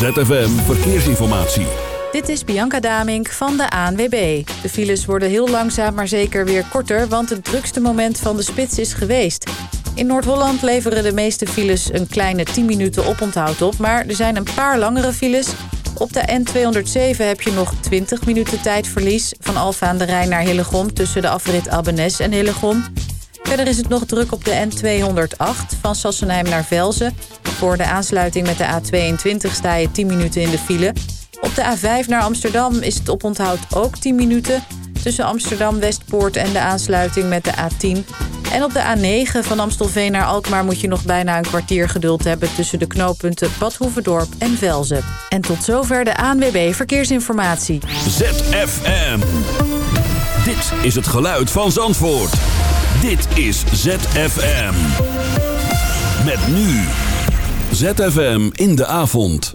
ZFM Verkeersinformatie. Dit is Bianca Damink van de ANWB. De files worden heel langzaam, maar zeker weer korter... want het drukste moment van de spits is geweest. In Noord-Holland leveren de meeste files een kleine 10 minuten oponthoud op... maar er zijn een paar langere files. Op de N207 heb je nog 20 minuten tijdverlies... van Alfa aan de Rijn naar Hillegom tussen de afrit Abbenes en Hillegom... Verder is het nog druk op de N208 van Sassenheim naar Velzen. Voor de aansluiting met de A22 sta je 10 minuten in de file. Op de A5 naar Amsterdam is het oponthoud ook 10 minuten... tussen Amsterdam-Westpoort en de aansluiting met de A10. En op de A9 van Amstelveen naar Alkmaar moet je nog bijna een kwartier geduld hebben... tussen de knooppunten Bad Hoeverdorp en Velzen. En tot zover de ANWB Verkeersinformatie. ZFM. Dit is het geluid van Zandvoort. Dit is ZFM. Met nu. ZFM in de avond.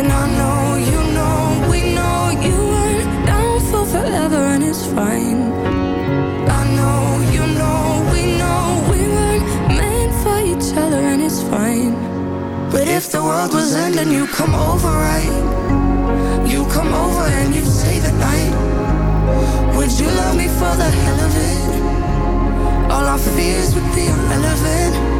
And I know you know we know you weren't down for forever, and it's fine. I know you know we know we weren't meant for each other, and it's fine. But if the world was ending, you come over, right? You come over and you stay the night. Would you love me for the hell of it? All our fears would be irrelevant.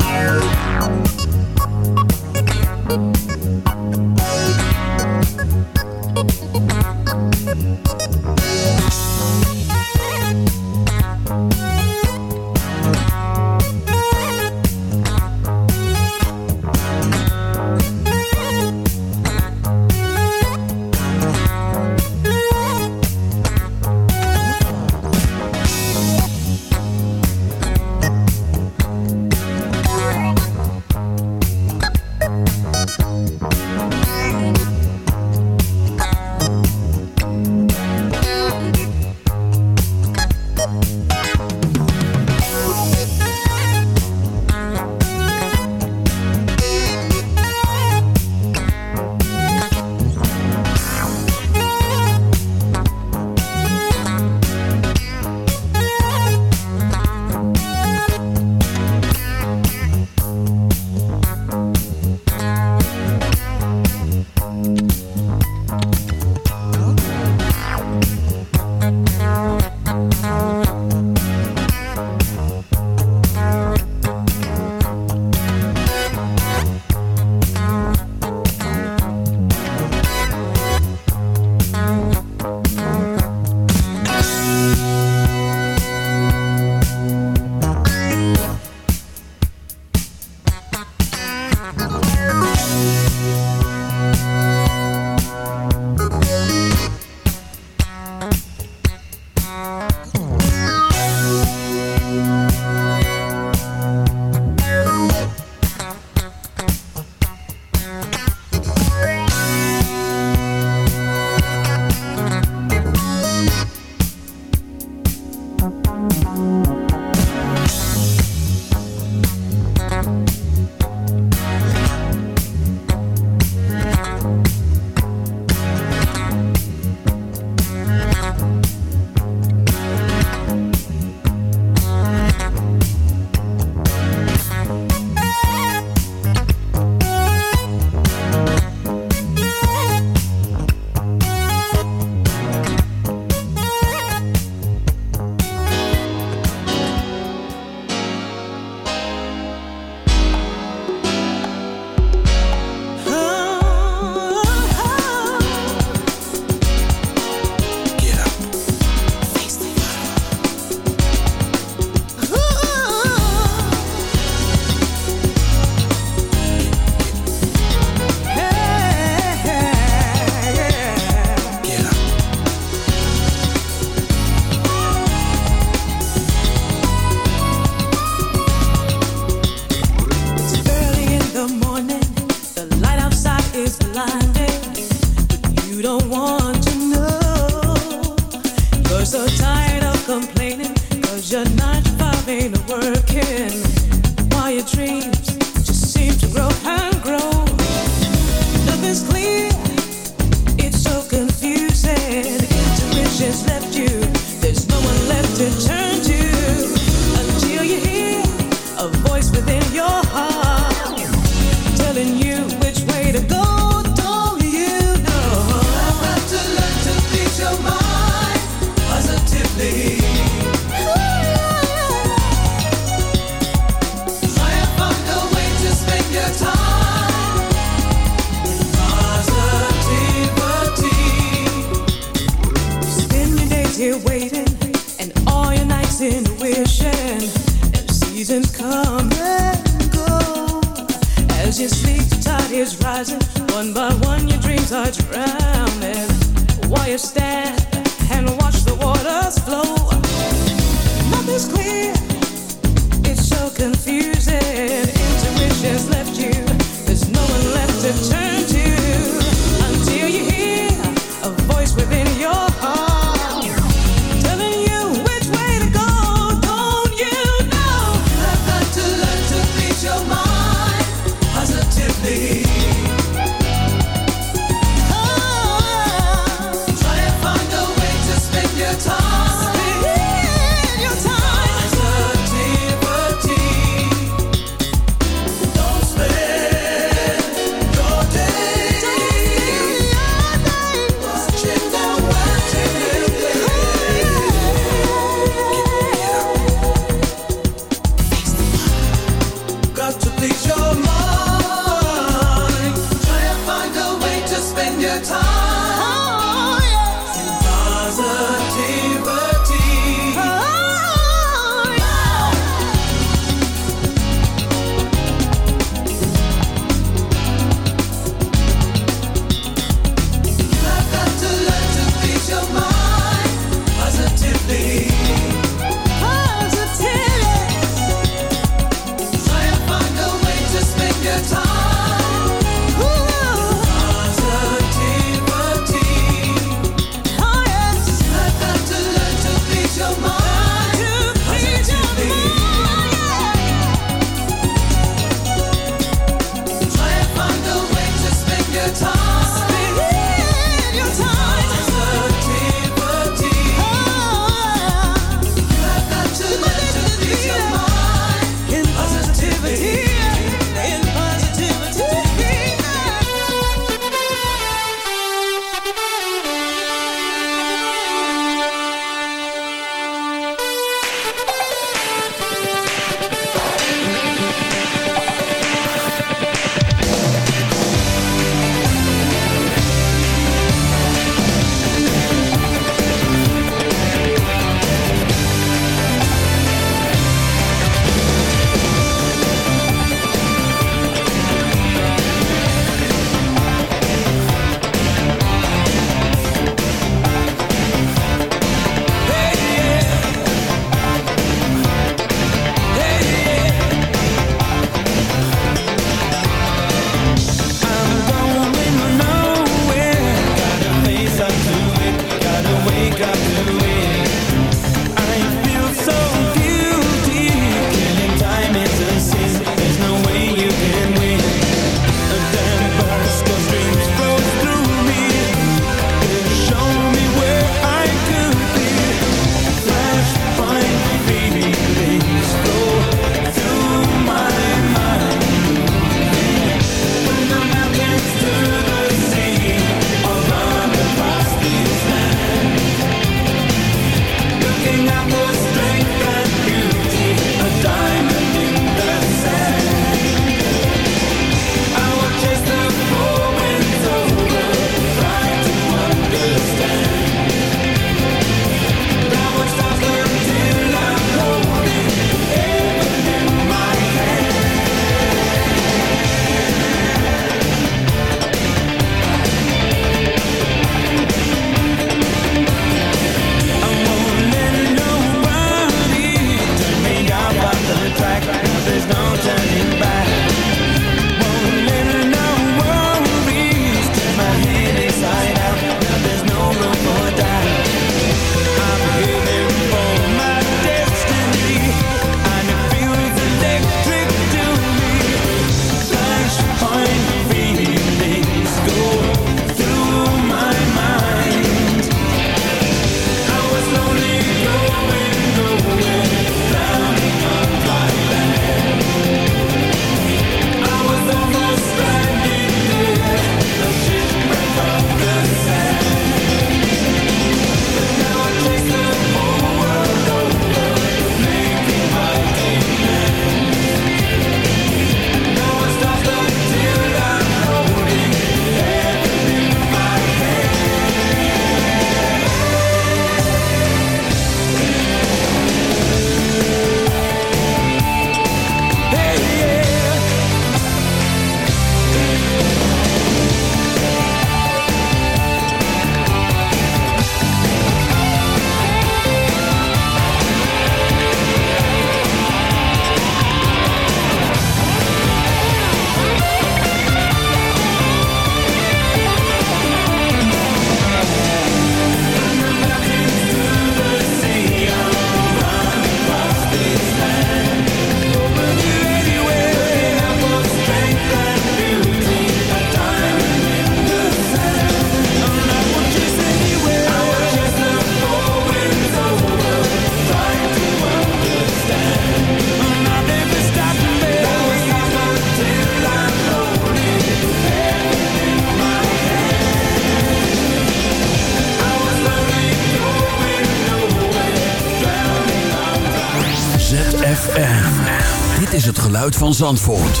Van Zandvoort.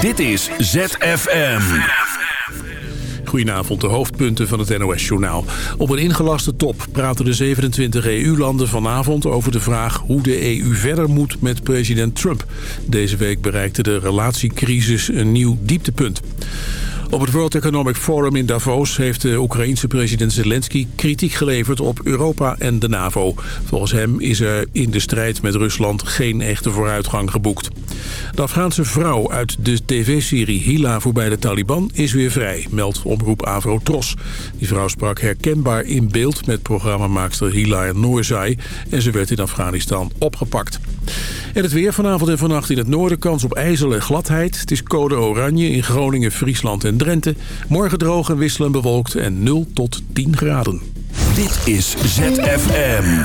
Dit is ZFM. Goedenavond, de hoofdpunten van het NOS-journaal. Op een ingelaste top praten de 27 EU-landen vanavond over de vraag hoe de EU verder moet met president Trump. Deze week bereikte de relatiecrisis een nieuw dieptepunt. Op het World Economic Forum in Davos heeft de Oekraïense president Zelensky kritiek geleverd op Europa en de NAVO. Volgens hem is er in de strijd met Rusland geen echte vooruitgang geboekt. De Afghaanse vrouw uit de tv-serie Hila voorbij de Taliban is weer vrij, meldt omroep Avro Tros. Die vrouw sprak herkenbaar in beeld met programmamaakster Hila Noorzai en ze werd in Afghanistan opgepakt. En het weer vanavond en vannacht in het noorden kans op ijzel en gladheid. Het is code oranje in Groningen, Friesland en Drenthe. Morgen droog en wisselend bewolkt en 0 tot 10 graden. Dit is ZFM.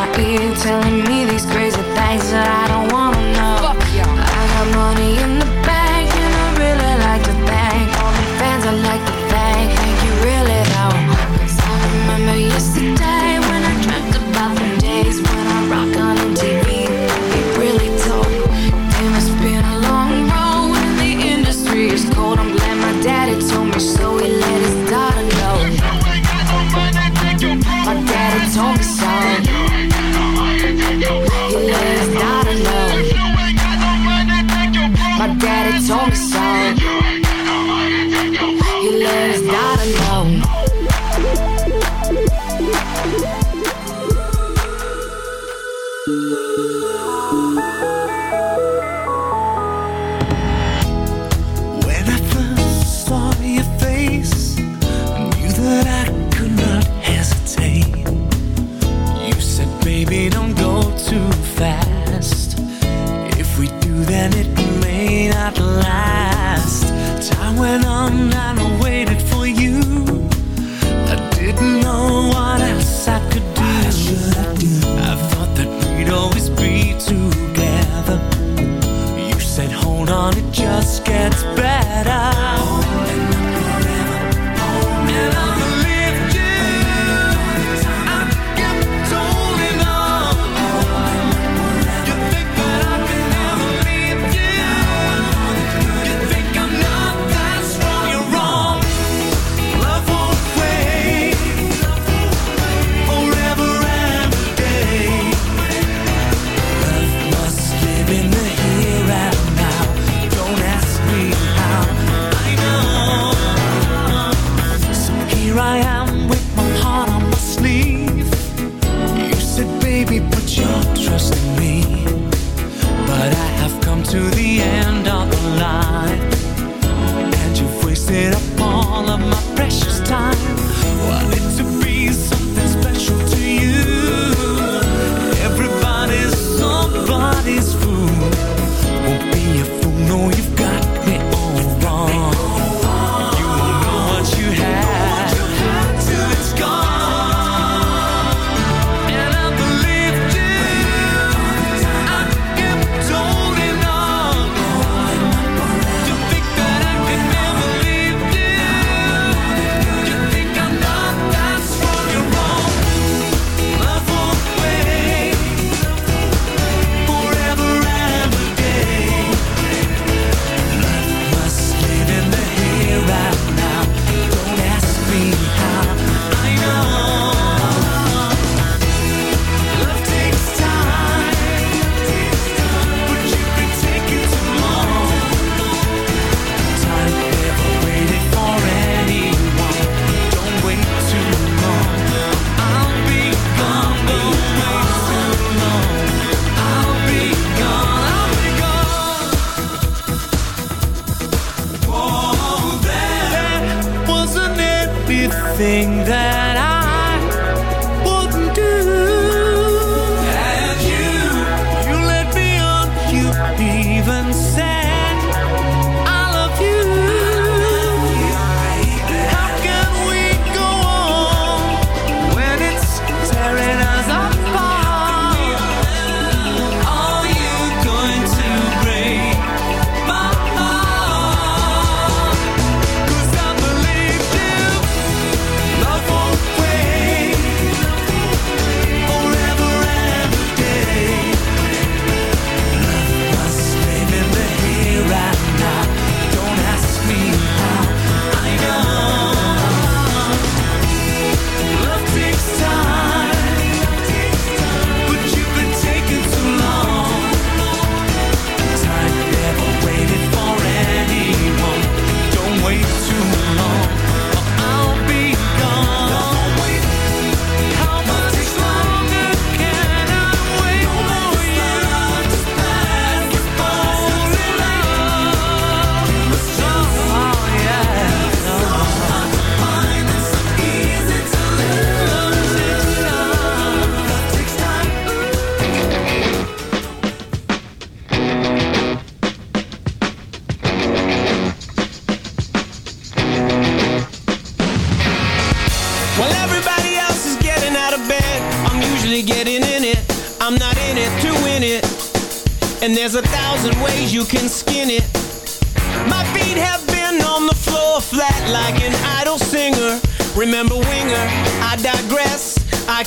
my ear telling me these crazy things that I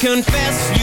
confess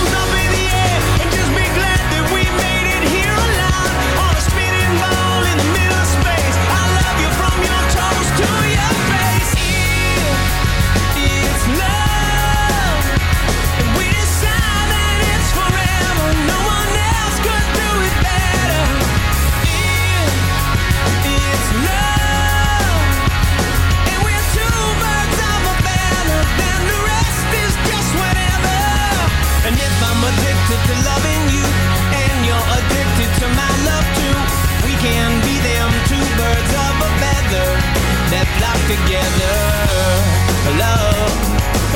together. Love,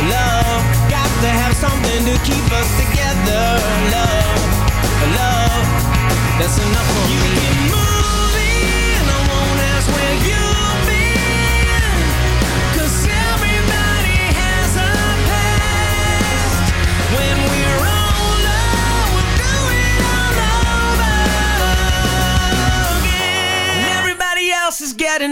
love, got to have something to keep us together. Love, love, that's enough for you me. Keep moving, I won't ask where you've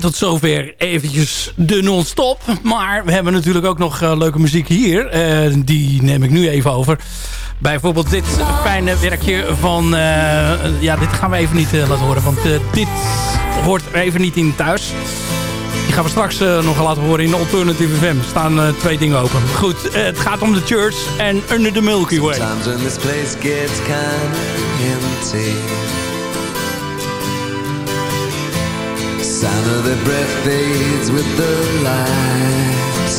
Tot zover eventjes de non-stop. Maar we hebben natuurlijk ook nog eh, leuke muziek hier. Eh, die neem ik nu even over. Bijvoorbeeld dit fijne werkje van... eh, ja, dit gaan we even niet laten horen. Want dit hoort er even niet in thuis. Die gaan we straks nog laten horen in Alternative FM. Er staan twee dingen open. Goed, het gaat om de church en Under the Milky Way. Sometimes when this place gets kind of empty Sound of their breath fades with the light.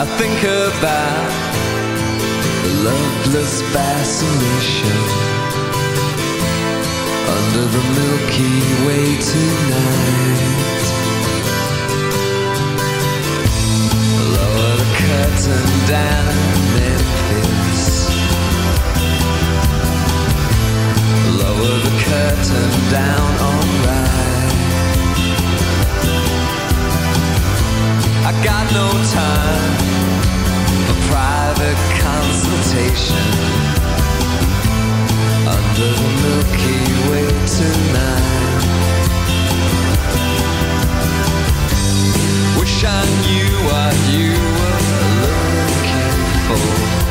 I think about the loveless fascination Under the Milky Way tonight. Lower the curtain down Lower the curtain down alright I got no time for private consultation Under the Milky Way tonight Wish I knew what you were looking for.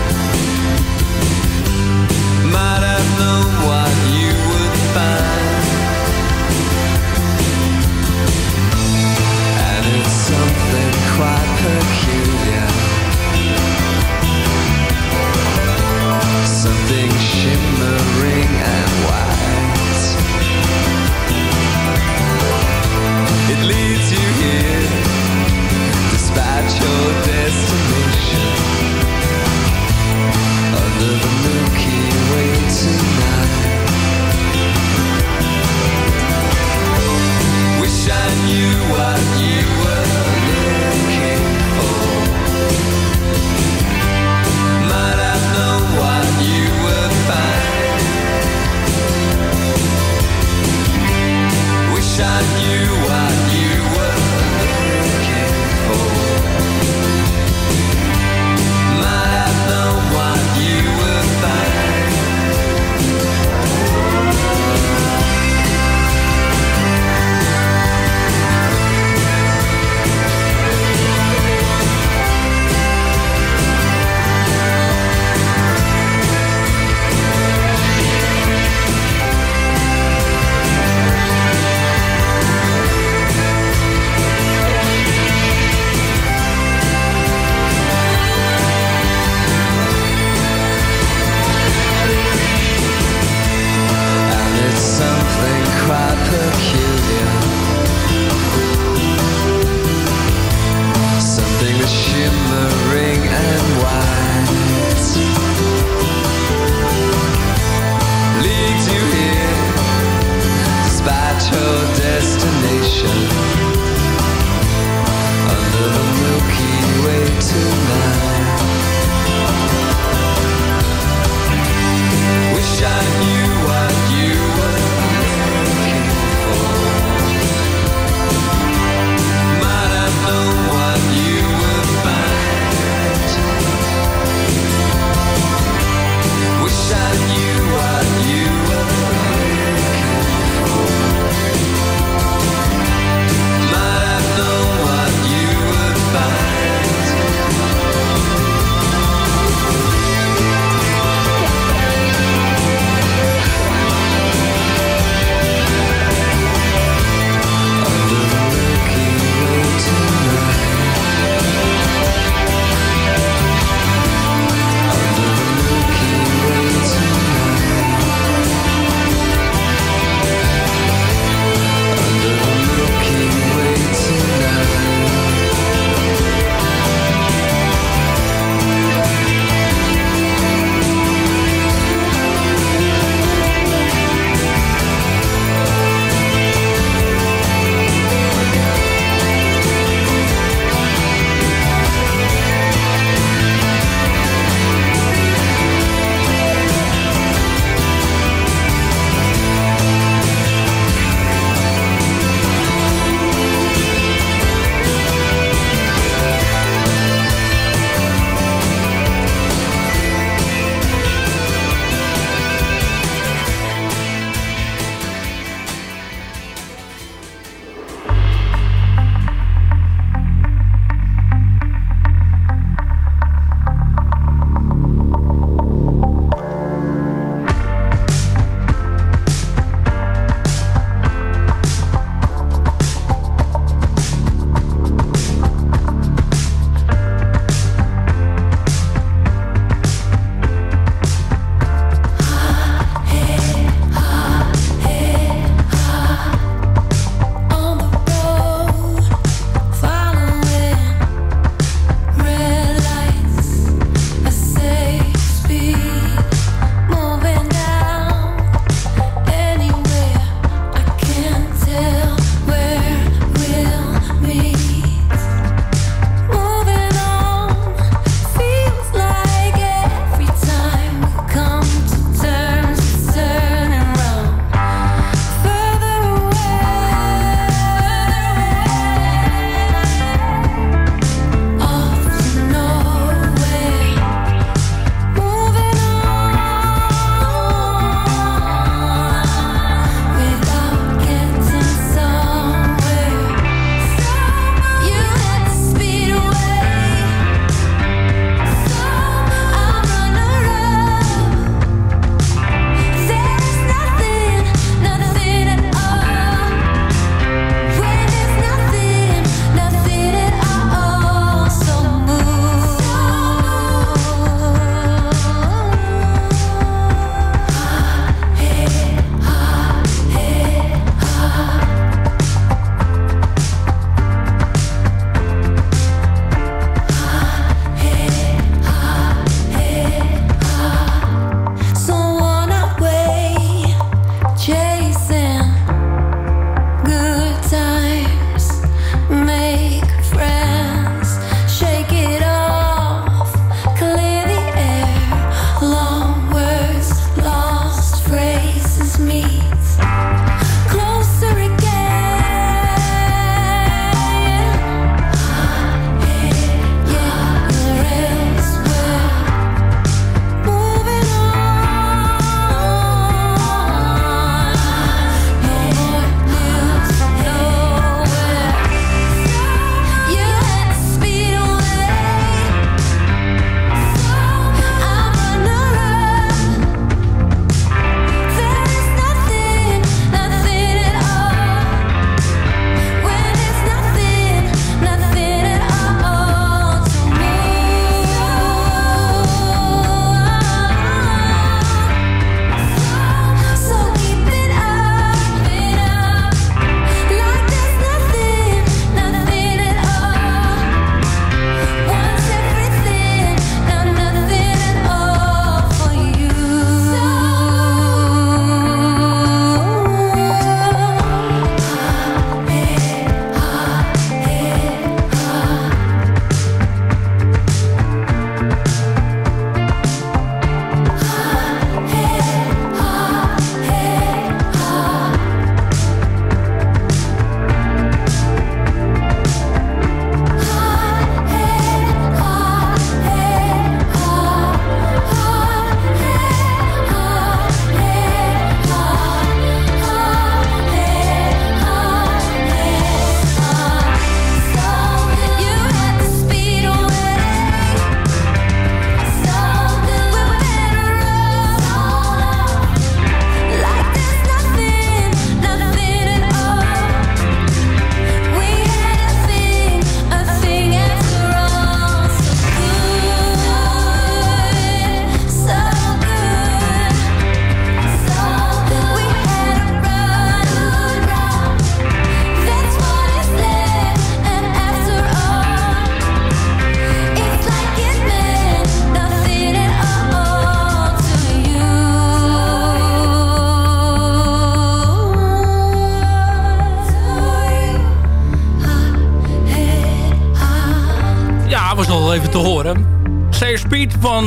Speed van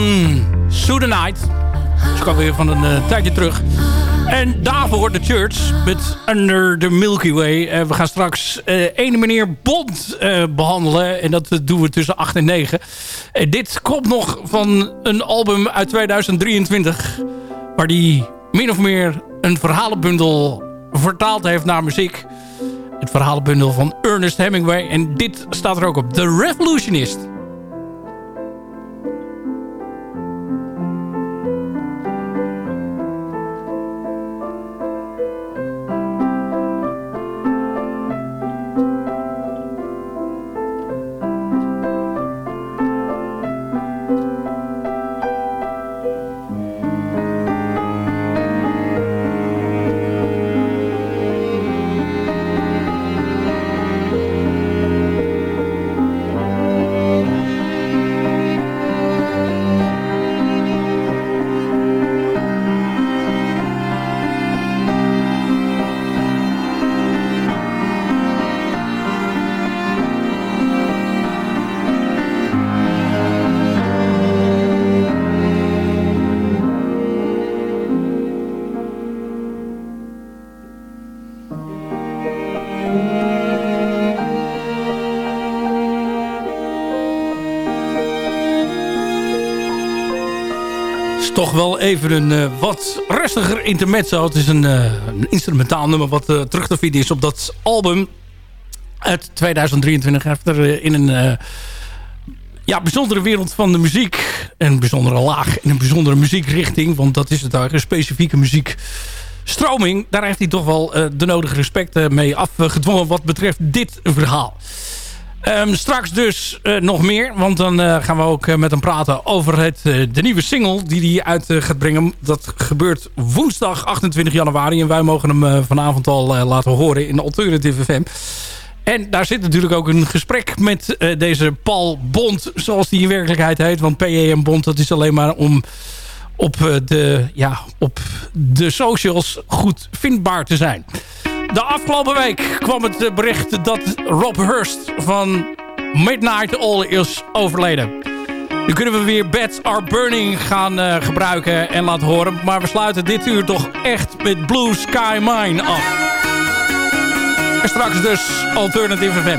Sudanite. Dat is alweer van een eh, tijdje terug. En daarvoor de Church met Under the Milky Way. Eh, we gaan straks eh ene meneer Bond eh, behandelen. En dat doen we tussen 8 en 9. En dit komt nog van een album uit 2023. Waar die min of meer een verhalenbundel vertaald heeft naar muziek. Het verhalenbundel van Ernest Hemingway. En dit staat er ook op. The Revolutionist. Toch wel even een eh, wat rustiger intermezzo. Het is een, eh, instrumentaal nummer wat eh, terug te vinden is op dat album uit 2023. Hij heeft er in een ja, bijzondere wereld van de muziek. Een bijzondere laag en een bijzondere muziekrichting. Want dat is het daar, een specifieke muziekstroming. Daar heeft hij toch wel de nodige respect mee afgedwongen wat betreft dit verhaal. Ehm, straks dus eh, nog meer. Want dan eh, gaan we ook eh, met hem praten over het, de nieuwe single die hij uit gaat brengen. Dat gebeurt woensdag 28 januari. En wij mogen hem vanavond al laten horen in Alternative FM. En daar zit natuurlijk ook een gesprek met deze Paul Bond. Zoals die in werkelijkheid heet. Want PEM Bond dat is alleen maar om op, de, ja, op de socials goed vindbaar te zijn. De afgelopen week kwam het bericht dat Rob Hurst van Midnight All is overleden. Nu kunnen we weer Bats Are Burning gaan eh, gebruiken en laten horen. Maar we sluiten dit uur toch echt met Blue Sky Mine af. En straks dus Alternative FM.